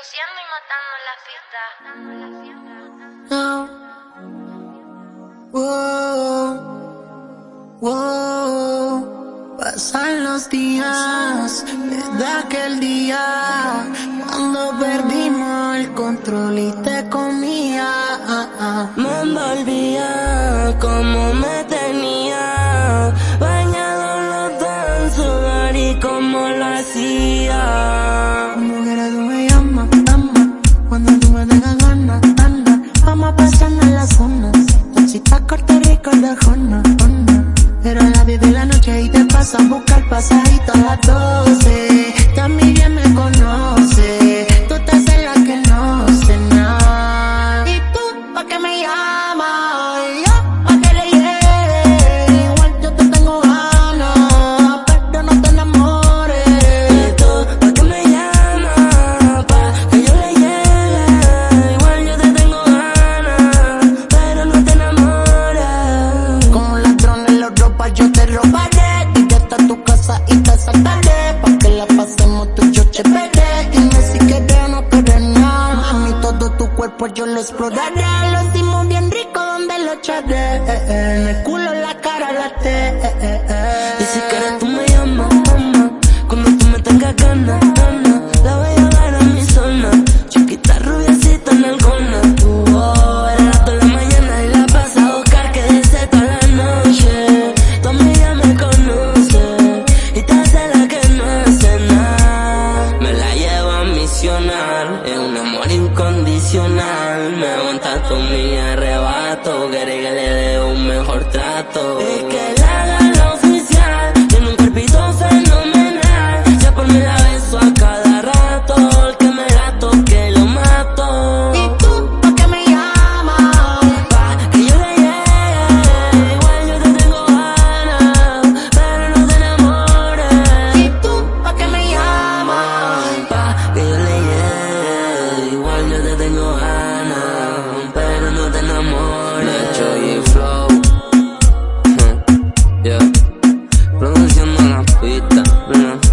Y matando la fiesta. No. Wow. Wow. Pasan los días desde aquel día cuando perdimos el control y te comía. Me envolvía como me a buscar pasadito a las 12. También yo chévere Dime si quieres no quieres nada Mami, todo tu cuerpo yo lo exploraré. Lo hicimos bien rico donde lo echaré. En el culo, la cara, la te Y si quieres tú me llamas, mamá, cuando tú me tengas ganas, Me aguanta tu mi arrebato, quiere que le dé un mejor trato.